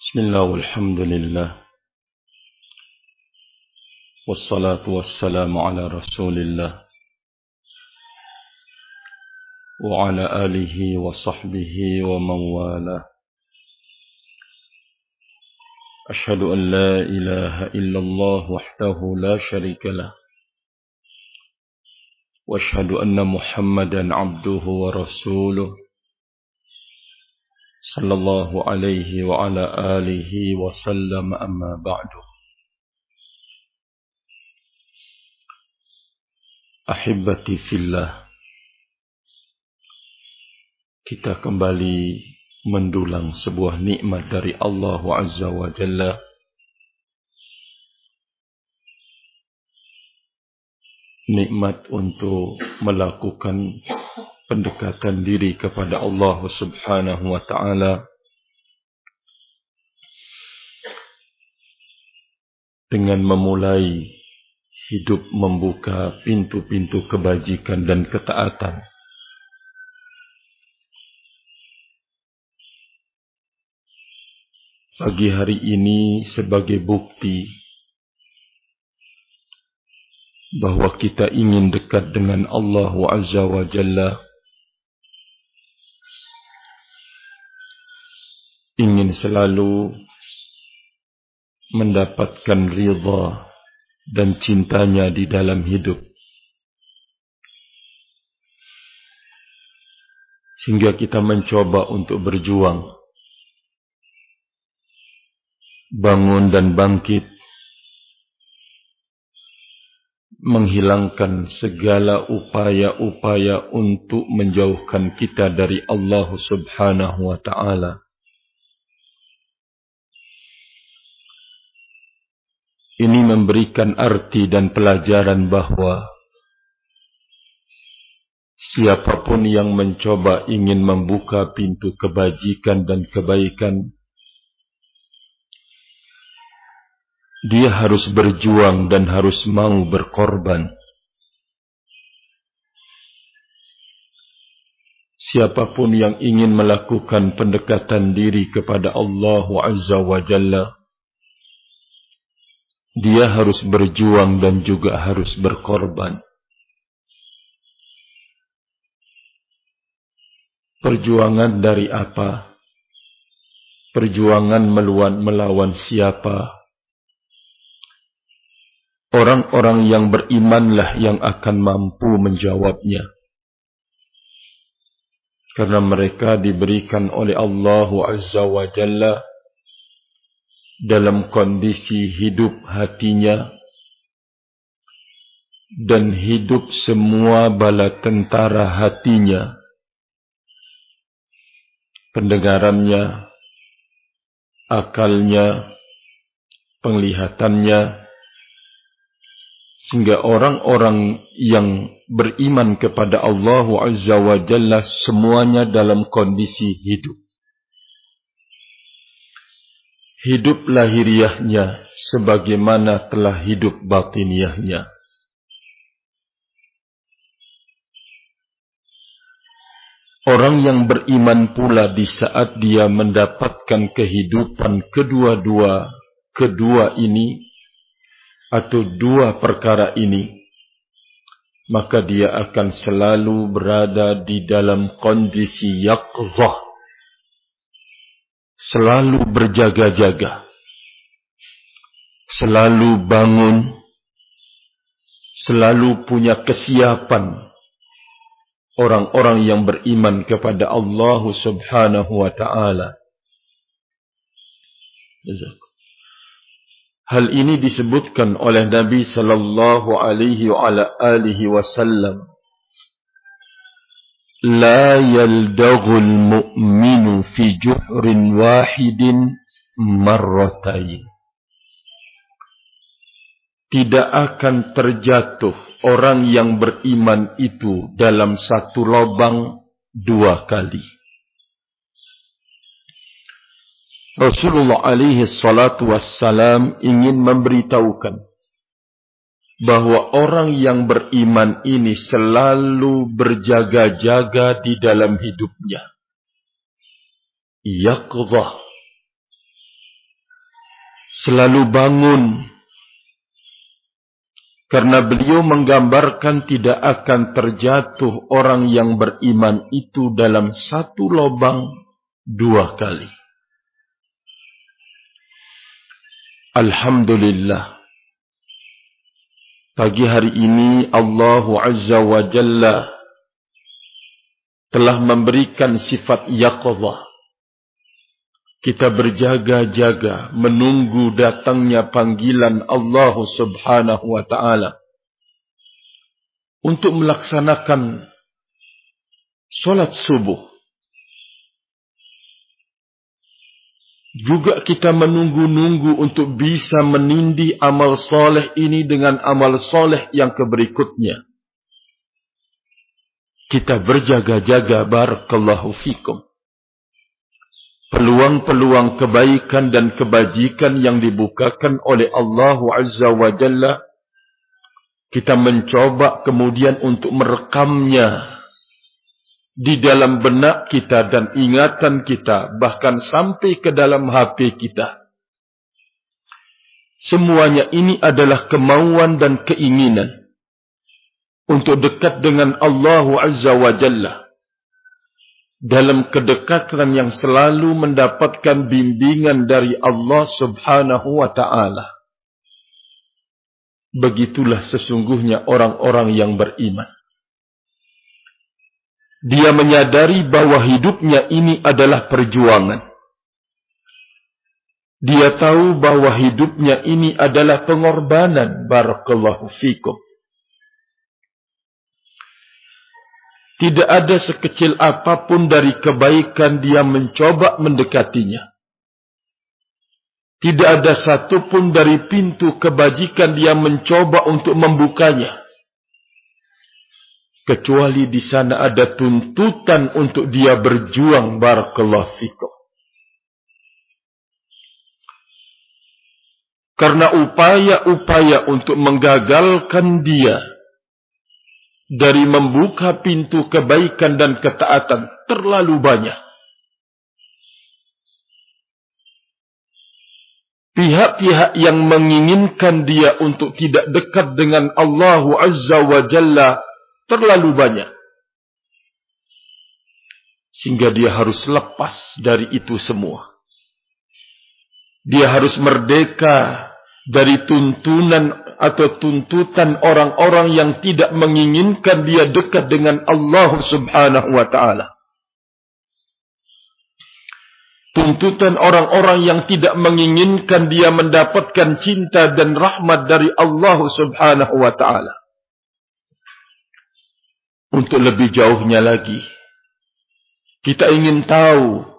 بسم الله والحمد لله والصلاة والسلام على رسول الله وعلى آله وصحبه ومن والاه. أشهد أن لا إله إلا الله وحده لا شريك له وأشهد أن محمدا عبده ورسوله. صلى الله عليه وعلى آله وسلم أما بعد أحبتي في الله kita kembali mendulang sebuah nikmat dari Allah Azza wa Jalla nikmat untuk melakukan pendekatan diri kepada Allah Subhanahu wa taala. Dengan memulai hidup membuka pintu-pintu kebajikan dan ketaatan. Pagi hari ini sebagai bukti bahawa kita ingin dekat dengan Allah Azza wa Jalla ingin selalu mendapatkan ridha dan cintanya di dalam hidup. Sehingga kita mencoba untuk berjuang bangun dan bangkit menghilangkan segala upaya-upaya untuk menjauhkan kita dari Allah Subhanahu wa taala ini memberikan arti dan pelajaran bahawa siapapun yang mencoba ingin membuka pintu kebajikan dan kebaikan dia harus berjuang dan harus mau berkorban. Siapapun yang ingin melakukan pendekatan diri kepada Allah Azza wa Jalla, dia harus berjuang dan juga harus berkorban. Perjuangan dari apa? Perjuangan melawan, melawan siapa? Orang-orang yang berimanlah yang akan mampu menjawabnya. Karena mereka diberikan oleh Allah Azza wa Jalla dalam kondisi hidup hatinya dan hidup semua bala tentara hatinya. Pendengarannya, akalnya, penglihatannya, sehingga orang-orang yang beriman kepada Allah Azza wa Jalla semuanya dalam kondisi hidup. Hidup lahiriahnya sebagaimana telah hidup batiniahnya. Orang yang beriman pula di saat dia mendapatkan kehidupan kedua-dua kedua ini atau dua perkara ini maka dia akan selalu berada di dalam kondisi yaqzah selalu berjaga-jaga selalu bangun selalu punya kesiapan orang-orang yang beriman kepada Allah Subhanahu wa taala Hal ini disebutkan oleh Nabi sallallahu alaihi wa alihi wasallam. La yaldaghul mu'minu fi juhrin wahidin marratain. Tidak akan terjatuh orang yang beriman itu dalam satu lubang dua kali. Rasulullah alaihi salatu wassalam ingin memberitahukan bahawa orang yang beriman ini selalu berjaga-jaga di dalam hidupnya. Yaqzah. selalu bangun karena beliau menggambarkan tidak akan terjatuh orang yang beriman itu dalam satu lubang dua kali. Alhamdulillah. Pagi hari ini Allah Azza wa Jalla telah memberikan sifat yaqadhah. Kita berjaga-jaga menunggu datangnya panggilan Allah Subhanahu wa taala untuk melaksanakan salat subuh. Juga kita menunggu-nunggu untuk bisa menindi amal soleh ini dengan amal soleh yang keberikutnya kita berjaga-jaga barakallahu fikum. Peluang-peluang kebaikan dan kebajikan yang dibukakan oleh Allah Azza wa Jalla kita mencoba kemudian untuk merekamnya di dalam benak kita dan ingatan kita bahkan sampai ke dalam HP kita. Semuanya ini adalah kemauan dan keinginan untuk dekat dengan Allah Azza wa Jalla. Dalam kedekatan yang selalu mendapatkan bimbingan dari Allah Subhanahu wa taala. Begitulah sesungguhnya orang-orang yang beriman dia menyadari bahwa hidupnya ini adalah perjuangan dia tahu bahwa hidupnya ini adalah pengorbanan barakallahu fikum Tidak ada sekecil apapun dari kebaikan dia mencoba mendekatinya. Tidak ada satu pun dari pintu kebajikan dia mencoba untuk membukanya. Kecuali di sana ada tuntutan untuk dia berjuang barakallahu fikum. Karena upaya-upaya untuk menggagalkan dia dari membuka pintu kebaikan dan ketaatan terlalu banyak. Pihak-pihak yang menginginkan dia untuk tidak dekat dengan Allah Azza wa Jalla terlalu banyak. Sehingga dia harus lepas dari itu semua. Dia harus merdeka dari tuntunan atau tuntutan orang-orang yang tidak menginginkan dia dekat dengan Allah Subhanahu wa taala. Tuntutan orang-orang yang tidak menginginkan dia mendapatkan cinta dan rahmat dari Allah Subhanahu wa taala. Untuk lebih jauhnya lagi, kita ingin tahu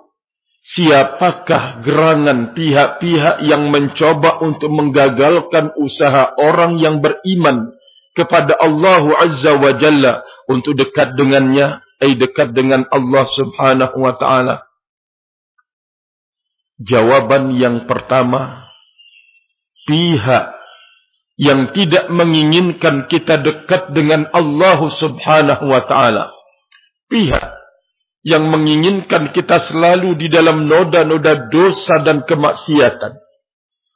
Siapakah gerangan pihak-pihak yang mencoba untuk menggagalkan usaha orang yang beriman kepada Allah Azza wa Jalla untuk dekat dengannya, ay dekat dengan Allah Subhanahu wa taala? Jawaban yang pertama, pihak yang tidak menginginkan kita dekat dengan Allah Subhanahu wa taala. Pihak yang menginginkan kita selalu di dalam noda-noda dosa dan kemaksiatan.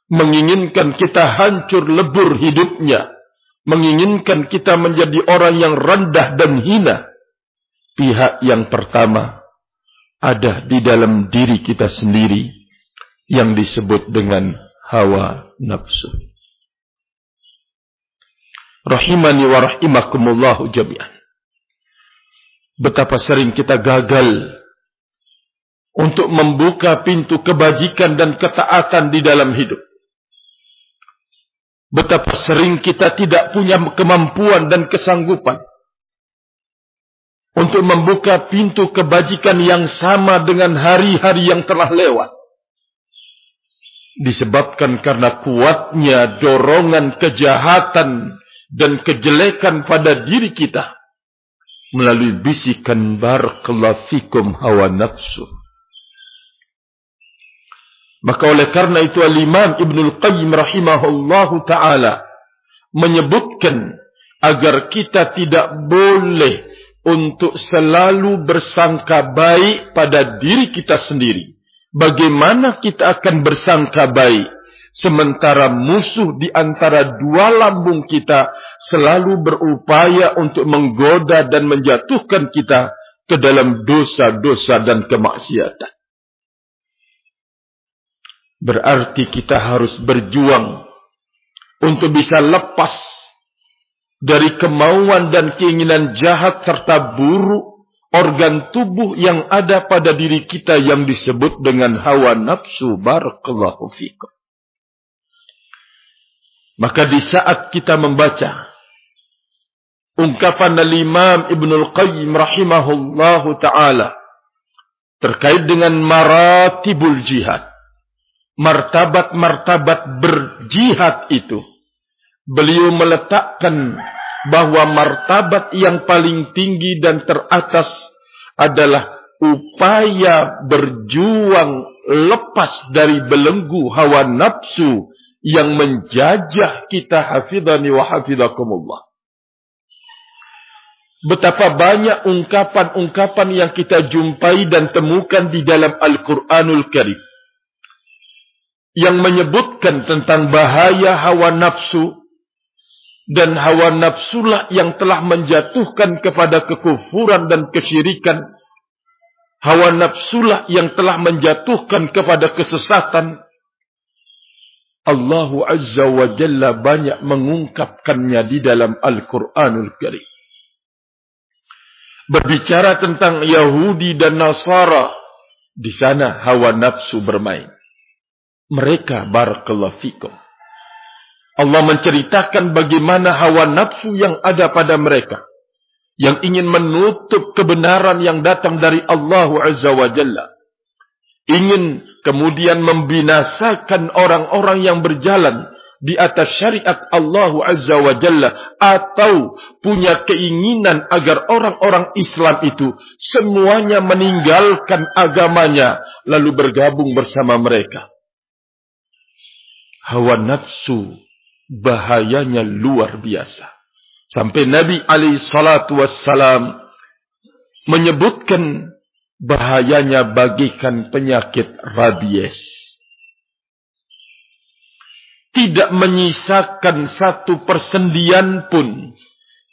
Menginginkan kita hancur lebur hidupnya. Menginginkan kita menjadi orang yang rendah dan hina. Pihak yang pertama ada di dalam diri kita sendiri yang disebut dengan hawa nafsu. Rahimani wa rahimakumullahu jami'an betapa sering kita gagal untuk membuka pintu kebajikan dan ketaatan di dalam hidup. Betapa sering kita tidak punya kemampuan dan kesanggupan untuk membuka pintu kebajikan yang sama dengan hari-hari yang telah lewat. Disebabkan karena kuatnya dorongan kejahatan dan kejelekan pada diri kita melalui bisikan barakallahu fikum hawa nafsu. Maka oleh karena itu al-Imam Ibn Al-Qayyim rahimahullahu ta'ala menyebutkan agar kita tidak boleh untuk selalu bersangka baik pada diri kita sendiri. Bagaimana kita akan bersangka baik? Sementara musuh di antara dua lambung kita selalu berupaya untuk menggoda dan menjatuhkan kita ke dalam dosa-dosa dan kemaksiatan. Berarti kita harus berjuang untuk bisa lepas dari kemauan dan keinginan jahat serta buruk organ tubuh yang ada pada diri kita yang disebut dengan hawa nafsu barakallahu fikum. Maka di saat kita membaca ungkapan al-Imam Ibn Al-Qayyim rahimahullahu ta'ala terkait dengan maratibul jihad, martabat-martabat berjihad itu, beliau meletakkan bahawa martabat yang paling tinggi dan teratas adalah upaya berjuang lepas dari belenggu hawa nafsu yang menjajah kita hafidhani wa hafidhakumullah. Betapa banyak ungkapan-ungkapan yang kita jumpai dan temukan di dalam Al-Quranul Karim. Yang menyebutkan tentang bahaya hawa nafsu dan hawa nafsulah yang telah menjatuhkan kepada kekufuran dan kesyirikan hawa nafsulah yang telah menjatuhkan kepada kesesatan Allah Azza wa Jalla banyak mengungkapkannya di dalam Al-Quranul Karim. Berbicara tentang Yahudi dan Nasara, di sana hawa nafsu bermain. Mereka barakallahu fikum Allah menceritakan bagaimana hawa nafsu yang ada pada mereka. Yang ingin menutup kebenaran yang datang dari Allah Azza wa Jalla. Ingin kemudian membinasakan orang-orang yang berjalan di atas syariat Allah Azza wa Jalla. Atau punya keinginan agar orang-orang Islam itu semuanya meninggalkan agamanya. Lalu bergabung bersama mereka. Hawa nafsu bahayanya luar biasa. Sampai Nabi alaihi salatu wassalam menyebutkan bahayanya bagikan penyakit rabies. Tidak menyisakan satu persendian pun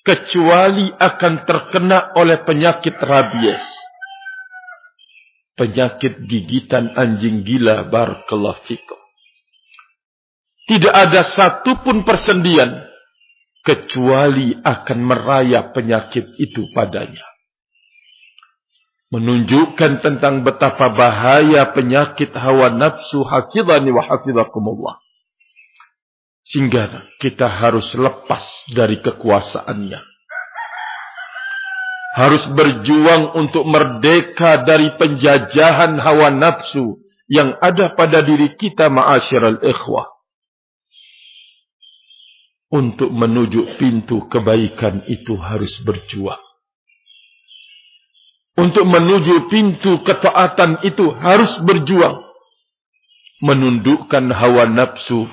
kecuali akan terkena oleh penyakit rabies. Penyakit gigitan anjing gila barakallahu fikum tidak ada satu pun persendian kecuali akan merayap penyakit itu padanya. Menunjukkan tentang betapa bahaya penyakit hawa nafsu hafidhani wa hafidhakumullah. Sehingga kita harus lepas dari kekuasaannya. Harus berjuang untuk merdeka dari penjajahan hawa nafsu yang ada pada diri kita ma'asyiral ikhwah untuk menuju pintu kebaikan itu harus berjuang. Untuk menuju pintu ketaatan itu harus berjuang. Menundukkan hawa nafsu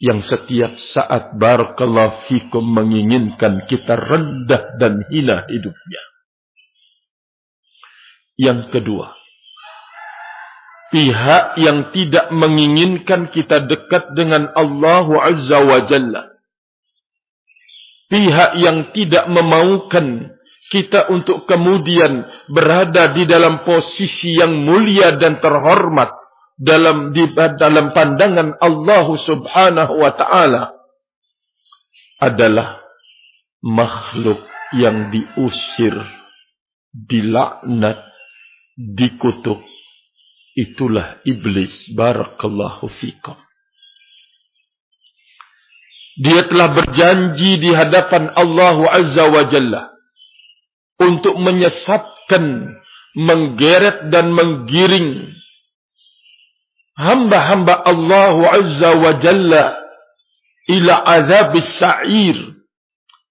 yang setiap saat barakallahu fikum menginginkan kita rendah dan hina hidupnya. Yang kedua, pihak yang tidak menginginkan kita dekat dengan Allah Azza wa Jalla pihak yang tidak memaukan kita untuk kemudian berada di dalam posisi yang mulia dan terhormat dalam di dalam pandangan Allah Subhanahu wa taala adalah makhluk yang diusir dilaknat dikutuk. Itulah iblis. Barakallahu fikum. Dia telah berjanji di hadapan Allah Azza wa Jalla untuk menyesatkan, menggeret dan menggiring hamba-hamba Allah Azza wa Jalla ila azab sa'ir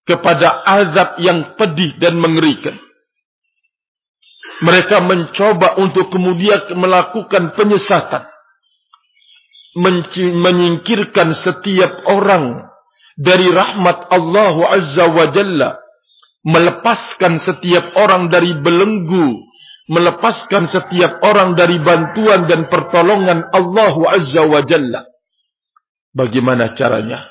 kepada azab yang pedih dan mengerikan. Mereka mencoba untuk kemudian melakukan penyesatan. Menyingkirkan setiap orang dari rahmat Allah Azza wa Jalla melepaskan setiap orang dari belenggu melepaskan setiap orang dari bantuan dan pertolongan Allah Azza wa Jalla Bagaimana caranya?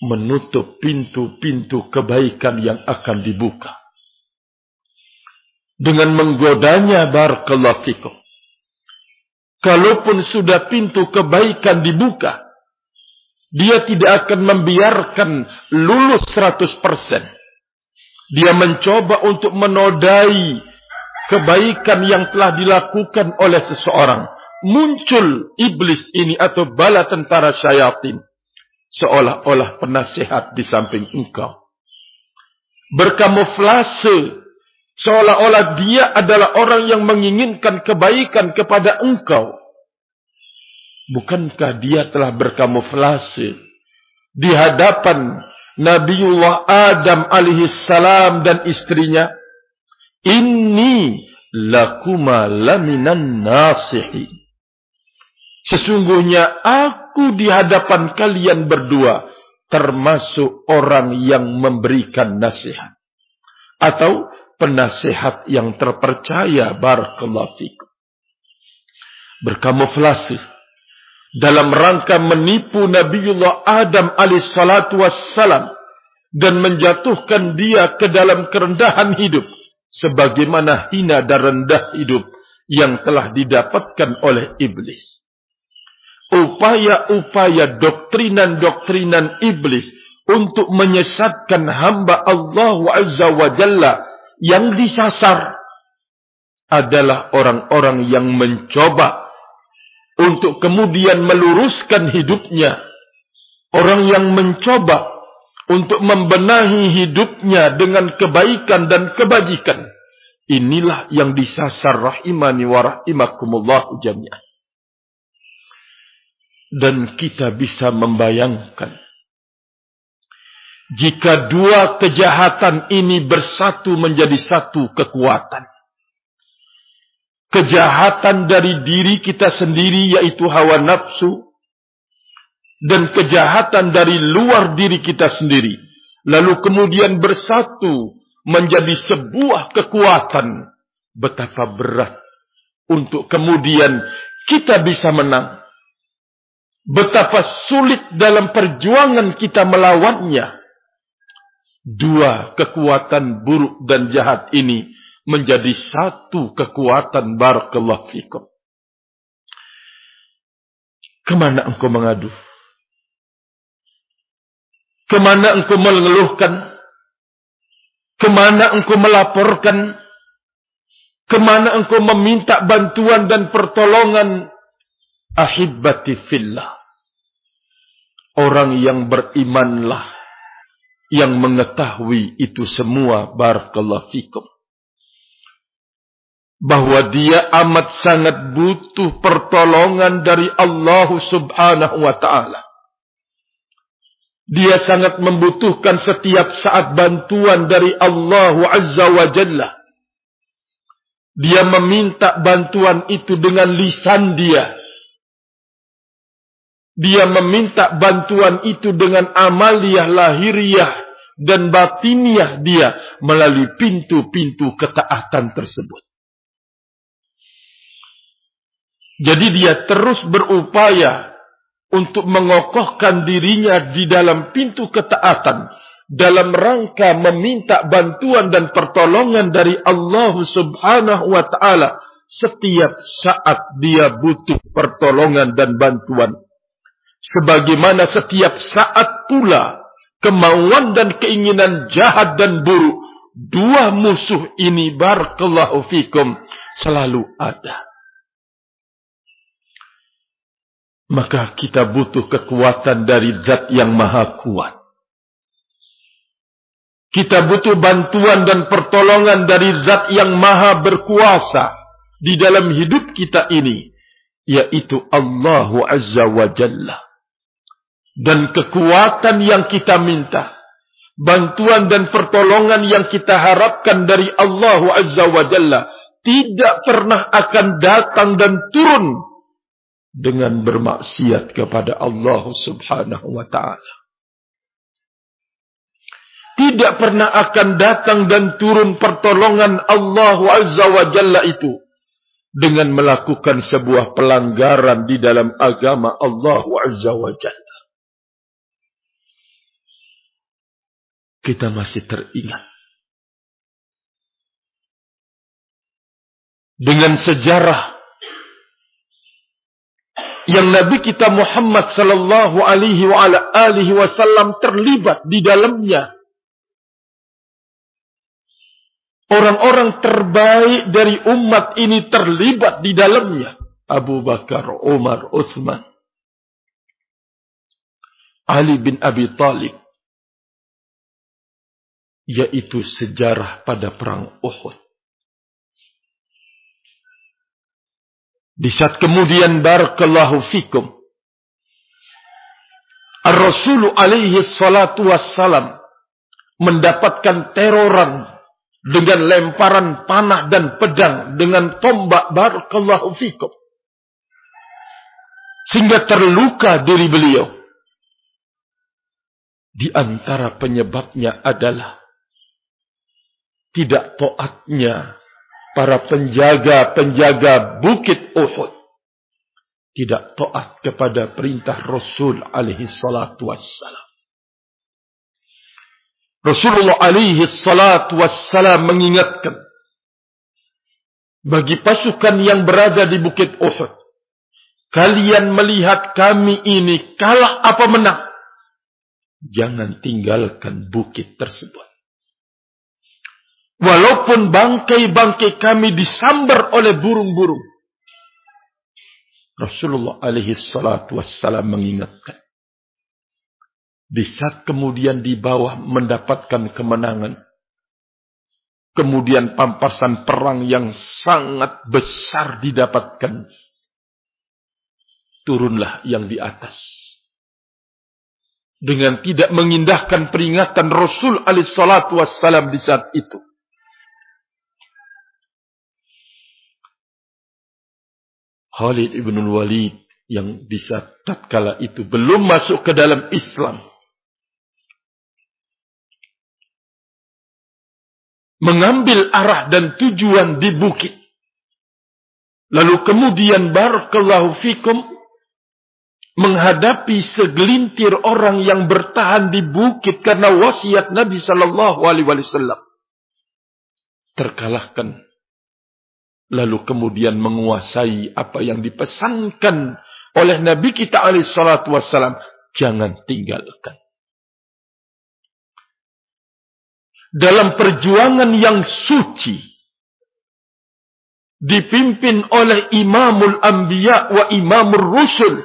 Menutup pintu-pintu kebaikan yang akan dibuka. Dengan menggodanya barakallahu fikum. Kalaupun sudah pintu kebaikan dibuka, dia tidak akan membiarkan lulus 100%. Dia mencoba untuk menodai kebaikan yang telah dilakukan oleh seseorang. Muncul iblis ini atau bala tentara syaitan. Seolah-olah penasihat di samping engkau. Berkamuflase. Seolah-olah dia adalah orang yang menginginkan kebaikan kepada engkau. Bukankah dia telah berkamuflase di hadapan Nabiullah Adam alaihi salam dan istrinya? Inni lakuma laminan nasihi. Sesungguhnya aku di hadapan kalian berdua termasuk orang yang memberikan nasihat. Atau penasihat yang terpercaya barakallahu fikum. Berkamuflase dalam rangka menipu Nabiullah Adam alaihissalatu wassalam dan menjatuhkan dia ke dalam kerendahan hidup sebagaimana hina dan rendah hidup yang telah didapatkan oleh iblis. Upaya-upaya doktrinan-doktrinan iblis untuk menyesatkan hamba Allah Azza wa Jalla yang disasar adalah orang-orang yang mencoba untuk kemudian meluruskan hidupnya. Orang yang mencoba untuk membenahi hidupnya dengan kebaikan dan kebajikan. Inilah yang disasar rahimani wa rahimakumullah jami'ah. Dan kita bisa membayangkan. Jika dua kejahatan ini bersatu menjadi satu kekuatan. Kejahatan dari diri kita sendiri yaitu hawa nafsu dan kejahatan dari luar diri kita sendiri. Lalu kemudian bersatu menjadi sebuah kekuatan. Betapa berat untuk kemudian kita bisa menang. Betapa sulit dalam perjuangan kita melawannya. Dua kekuatan buruk dan jahat ini menjadi satu kekuatan barakallahu fikum kemana engkau mengadu Kemana engkau mengeluhkan? Kemana engkau melaporkan? Kemana engkau meminta bantuan dan pertolongan? Ahibati fillah. Orang yang berimanlah. Yang mengetahui itu semua. Barakallahu fikum. Bahawa dia amat sangat butuh pertolongan dari Allah subhanahu wa ta'ala. Dia sangat membutuhkan setiap saat bantuan dari Allah Azza wa Jalla. Dia meminta bantuan itu dengan lisan dia. Dia meminta bantuan itu dengan amaliyah lahiriah dan batiniah dia melalui pintu-pintu ketaatan tersebut. Jadi dia terus berupaya untuk mengokohkan dirinya di dalam pintu ketaatan dalam rangka meminta bantuan dan pertolongan dari Allah Subhanahu wa taala. Setiap saat dia butuh pertolongan dan bantuan. Sebagaimana setiap saat pula kemauan dan keinginan jahat dan buruk dua musuh ini barakallahu fikum selalu ada maka kita butuh kekuatan dari zat yang maha kuat. Kita butuh bantuan dan pertolongan dari zat yang maha berkuasa di dalam hidup kita ini. Yaitu Allah Azza wa Jalla. Dan kekuatan yang kita minta. Bantuan dan pertolongan yang kita harapkan dari Allah Azza wa Jalla. Tidak pernah akan datang dan turun dengan bermaksiat kepada Allah Subhanahu wa taala. Tidak pernah akan datang dan turun pertolongan Allah Azza wa Jalla itu dengan melakukan sebuah pelanggaran di dalam agama Allah Azza wa Jalla. Kita masih teringat dengan sejarah yang Nabi kita Muhammad sallallahu alaihi wa ala alihi wasallam terlibat di dalamnya. Orang-orang terbaik dari umat ini terlibat di dalamnya. Abu Bakar, Umar, Uthman. Ali bin Abi Talib. Yaitu sejarah pada perang Uhud. Di saat kemudian barakallahu fikum. Ar-Rasul alaihi salatu wassalam mendapatkan teroran dengan lemparan panah dan pedang dengan tombak barakallahu fikum sehingga terluka diri beliau di antara penyebabnya adalah tidak taatnya para penjaga-penjaga bukit Uhud. Tidak taat kepada perintah Rasul alaihi salatu wassalam. Rasulullah alaihi salatu wassalam mengingatkan bagi pasukan yang berada di bukit Uhud kalian melihat kami ini kalah apa menang? Jangan tinggalkan bukit tersebut walaupun bangkai-bangkai kami disambar oleh burung-burung Rasulullah alaihi salatu wassalam mengingatkan di saat kemudian di bawah mendapatkan kemenangan. Kemudian pampasan perang yang sangat besar didapatkan. Turunlah yang di atas. Dengan tidak mengindahkan peringatan Rasul alaihissalatu wassalam di saat itu. Khalid ibn Walid yang di saat tatkala itu belum masuk ke dalam Islam. mengambil arah dan tujuan di bukit. Lalu kemudian barakallahu fikum menghadapi segelintir orang yang bertahan di bukit karena wasiat Nabi sallallahu alaihi wasallam. Terkalahkan. Lalu kemudian menguasai apa yang dipesankan oleh Nabi kita alaihi salatu wasallam, jangan tinggalkan. dalam perjuangan yang suci dipimpin oleh imamul anbiya wa imamul rusul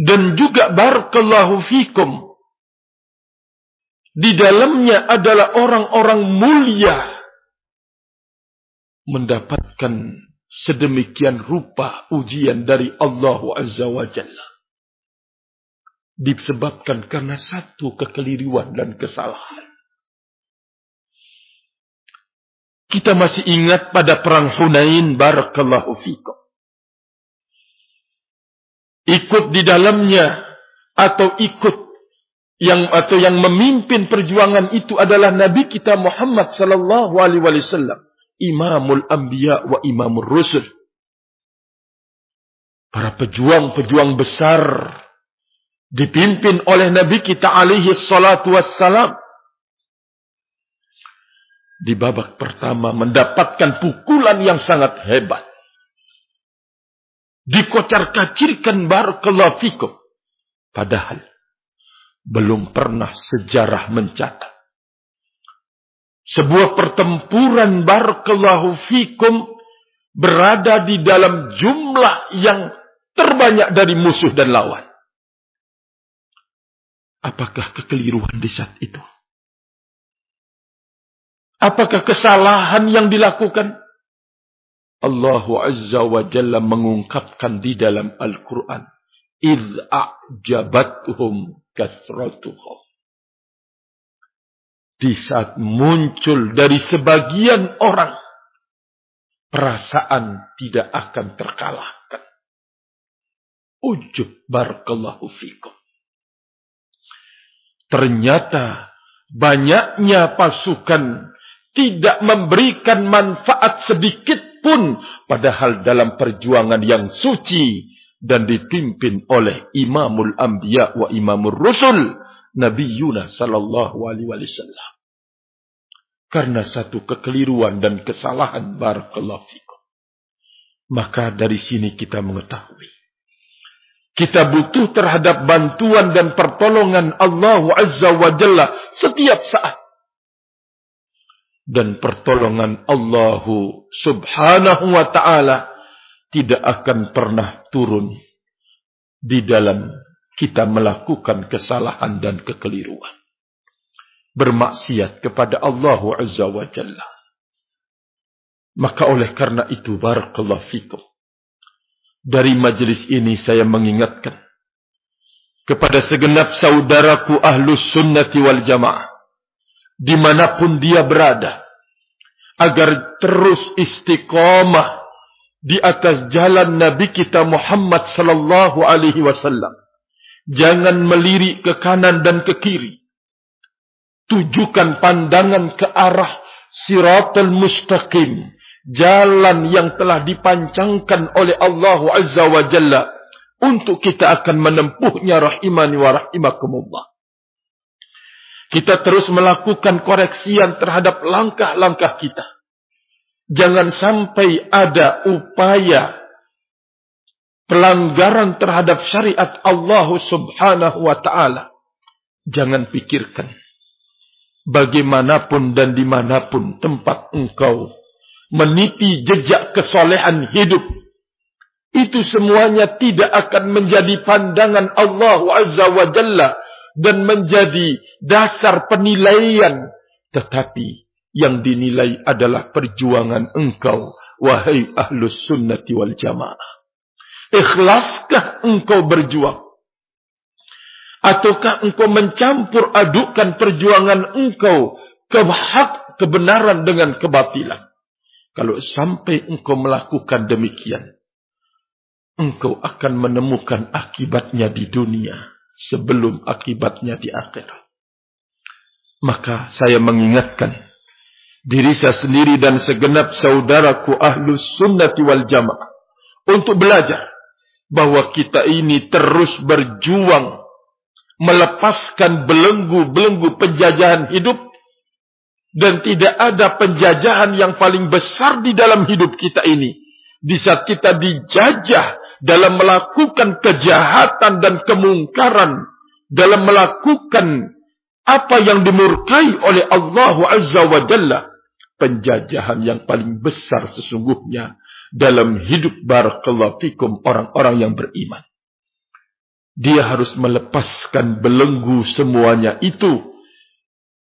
dan juga barakallahu fikum di dalamnya adalah orang-orang mulia mendapatkan sedemikian rupa ujian dari Allah Azza wa Jalla disebabkan karena satu kekeliruan dan kesalahan. Kita masih ingat pada perang Hunain barakallahu fikum. Ikut di dalamnya atau ikut yang atau yang memimpin perjuangan itu adalah Nabi kita Muhammad sallallahu alaihi wasallam, Imamul Anbiya wa Imamul Rusul. Para pejuang-pejuang besar dipimpin oleh Nabi kita alaihi salatu wassalam. Di babak pertama mendapatkan pukulan yang sangat hebat. Dikocar kacirkan barakallahu fikum. Padahal belum pernah sejarah mencatat Sebuah pertempuran barakallahu fikum berada di dalam jumlah yang terbanyak dari musuh dan lawan. Apakah kekeliruan di saat itu? Apakah kesalahan yang dilakukan? Allah Azza wa Jalla mengungkapkan di dalam Al-Quran. إِذْ أَعْجَبَتْهُمْ كَثْرَتُهُمْ di saat muncul dari sebagian orang, perasaan tidak akan terkalahkan. Ujub barakallahu fikum. Ternyata banyaknya pasukan tidak memberikan manfaat sedikit pun padahal dalam perjuangan yang suci dan dipimpin oleh Imamul Anbiya wa Imamul Rusul Nabi Yunus sallallahu alaihi wasallam. Karena satu kekeliruan dan kesalahan barakallahu fikum. Maka dari sini kita mengetahui kita butuh terhadap bantuan dan pertolongan Allah Azza wa Jalla setiap saat dan pertolongan Allah Subhanahu wa taala tidak akan pernah turun di dalam kita melakukan kesalahan dan kekeliruan. Bermaksiat kepada Allah Azza wa Jalla. Maka oleh karena itu barakallahu fikum. Dari majlis ini saya mengingatkan kepada segenap saudaraku ahlus sunnati wal jamaah dimanapun dia berada agar terus istiqamah di atas jalan Nabi kita Muhammad sallallahu alaihi wasallam jangan melirik ke kanan dan ke kiri. Tujukan pandangan ke arah siratal mustaqim. Jalan yang telah dipancangkan oleh Allah azza wa jalla untuk kita akan menempuhnya rahimani wa rahimakumullah. Kita terus melakukan koreksian terhadap langkah-langkah kita. Jangan sampai ada upaya pelanggaran terhadap syariat Allah subhanahu wa ta'ala. Jangan pikirkan. Bagaimanapun dan dimanapun tempat engkau meniti jejak kesolehan hidup. Itu semuanya tidak akan menjadi pandangan Allah azza wa jalla dan menjadi dasar penilaian tetapi yang dinilai adalah perjuangan engkau wahai ahlus sunnati wal jamaah ikhlaskah engkau berjuang ataukah engkau mencampur adukkan perjuangan engkau ke hak kebenaran dengan kebatilan kalau sampai engkau melakukan demikian engkau akan menemukan akibatnya di dunia sebelum akibatnya di akhirat. Maka saya mengingatkan diri saya sendiri dan segenap saudaraku ahlus sunnati wal jamaah untuk belajar bahwa kita ini terus berjuang melepaskan belenggu-belenggu penjajahan hidup dan tidak ada penjajahan yang paling besar di dalam hidup kita ini. Di saat kita dijajah dalam melakukan kejahatan dan kemungkaran dalam melakukan apa yang dimurkai oleh Allah Azza wa Jalla penjajahan yang paling besar sesungguhnya dalam hidup barakallahu fikum orang-orang yang beriman. Dia harus melepaskan belenggu semuanya itu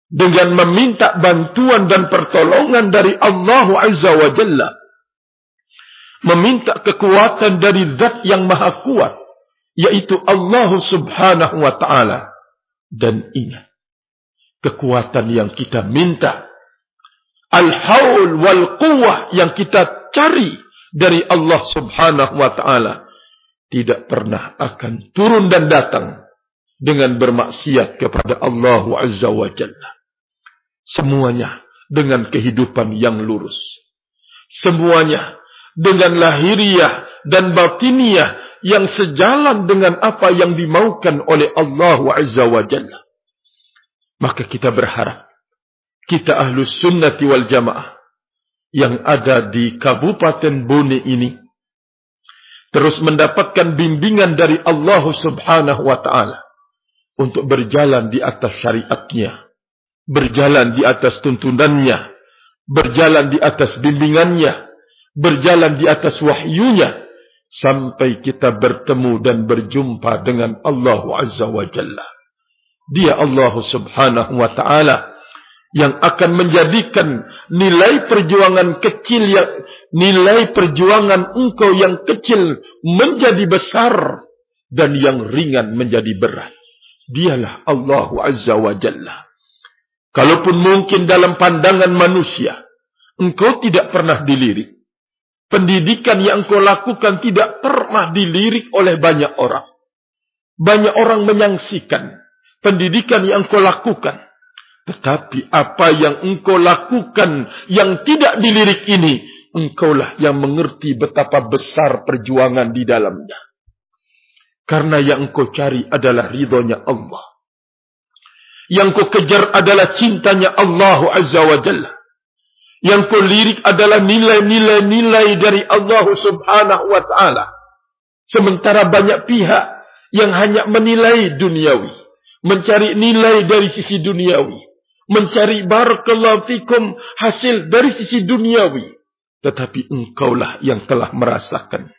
dengan meminta bantuan dan pertolongan dari Allah Azza wa Jalla. Meminta kekuatan dari zat yang maha kuat yaitu Allah subhanahu wa ta'ala. Dan ingat kekuatan yang kita minta al-haul wal quwah yang kita cari dari Allah subhanahu wa ta'ala tidak pernah akan turun dan datang dengan bermaksiat kepada Allah azza wa jalla semuanya dengan kehidupan yang lurus semuanya dengan lahiriah dan batiniah yang sejalan dengan apa yang dimaukan oleh Allah Azza wa Jalla. Maka kita berharap kita ahlus sunnati wal jamaah yang ada di Kabupaten Bone ini terus mendapatkan bimbingan dari Allah Subhanahu wa taala untuk berjalan di atas syariatnya, berjalan di atas tuntunannya, berjalan di atas bimbingannya, berjalan di atas wahyunya sampai kita bertemu dan berjumpa dengan Allah Azza wa Jalla. Dia Allah Subhanahu wa taala yang akan menjadikan nilai perjuangan kecil yang nilai perjuangan engkau yang kecil menjadi besar dan yang ringan menjadi berat. Dialah Allah Azza wa Jalla. Kalaupun mungkin dalam pandangan manusia engkau tidak pernah dilirik pendidikan yang kau lakukan tidak pernah dilirik oleh banyak orang. Banyak orang menyaksikan pendidikan yang kau lakukan. Tetapi apa yang engkau lakukan yang tidak dilirik ini, engkaulah yang mengerti betapa besar perjuangan di dalamnya. Karena yang engkau cari adalah ridhonya Allah. Yang kau kejar adalah cintanya Allah Azza wa Jalla. Yang kau lirik adalah nilai-nilai-nilai dari Allah Subhanahu wa Ta'ala. Sementara banyak pihak yang hanya menilai duniawi. Mencari nilai dari sisi duniawi. Mencari barakallahu fikum hasil dari sisi duniawi. Tetapi engkaulah yang telah merasakan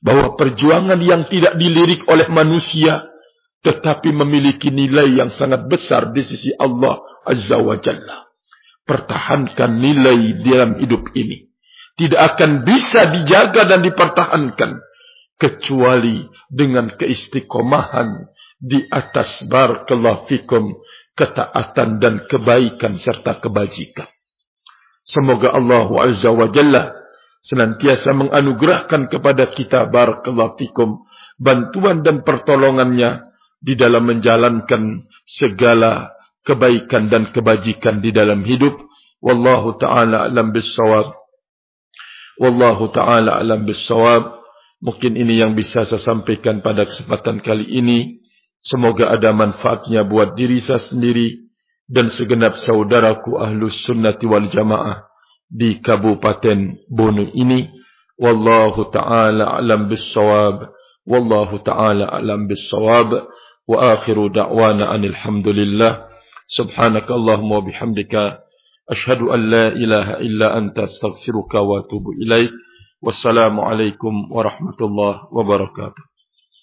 bahwa perjuangan yang tidak dilirik oleh manusia tetapi memiliki nilai yang sangat besar di sisi Allah Azza wa Jalla. Pertahankan nilai dalam hidup ini. Tidak akan bisa dijaga dan dipertahankan. Kecuali dengan keistiqomahan di atas barakallahu fikum ketaatan dan kebaikan serta kebajikan. Semoga Allah Azza wa Jalla senantiasa menganugerahkan kepada kita barakallahu fikum bantuan dan pertolongannya di dalam menjalankan segala kebaikan dan kebajikan di dalam hidup. Wallahu taala alam bissawab. Wallahu taala alam bissawab. Mungkin ini yang bisa saya sampaikan pada kesempatan kali ini semoga ada manfaatnya buat diri saya sendiri dan segenap saudaraku ahlus sunnati wal jamaah di Kabupaten Bono ini. Wallahu taala alam bissawab. Wallahu taala alam bissawab. Wa akhiru da'wana anil hamdulillah subhanakallahumma bihamdika. Ashhadu an la ilaha illa anta astaghfiruka wa atubu ilaik wassalamu alaikum warahmatullahi wabarakatuh